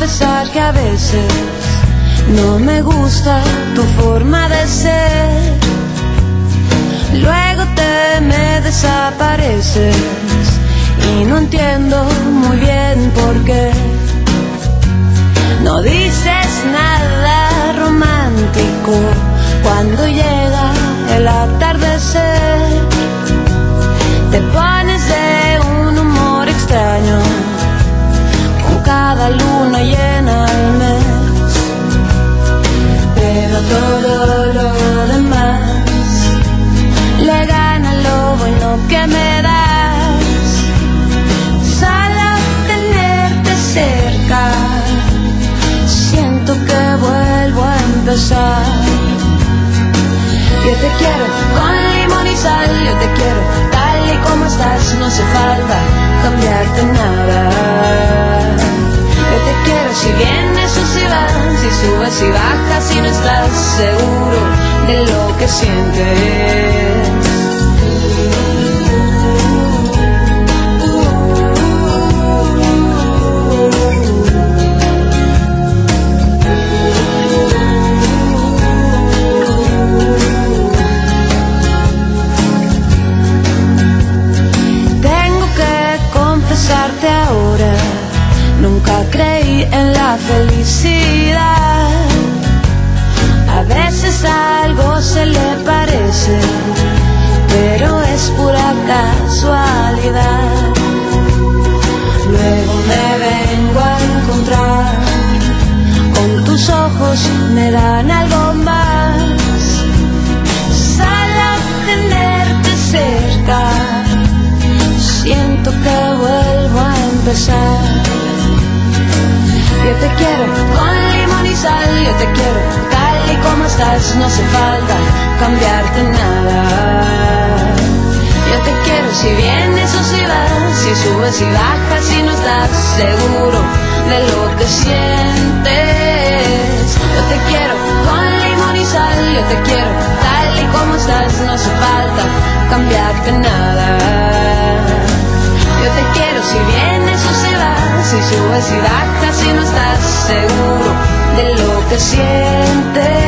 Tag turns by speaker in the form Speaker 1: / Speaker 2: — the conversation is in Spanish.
Speaker 1: confesar que a veces no me gusta tu forma de ser. Luego te me desapareces y no entiendo muy bien por qué. No dices nada romántico cuando llega el atardecer. Yo te quiero con limón y sal, yo te quiero tal y como estás, no hace falta cambiarte nada. Yo te quiero si vienes o si vas, si subes y bajas y no estás seguro de lo que sientes. Ahora, nunca creí en la felicidad. A veces algo se le parece, pero es pura casualidad. Luego me vengo a encontrar, con tus ojos me dan algo más. Solo tenerte cerca siento que vuelvo Yo te quiero con limón y sal, yo te quiero tal y como estás, no hace falta cambiarte nada. Yo te quiero si vienes o si vas, si subes y bajas y no estás seguro de lo que sientes. Yo te quiero con limón y sal, yo te quiero tal y como estás, no hace falta cambiarte nada. Si subes y bajas y no estás seguro de lo que sientes.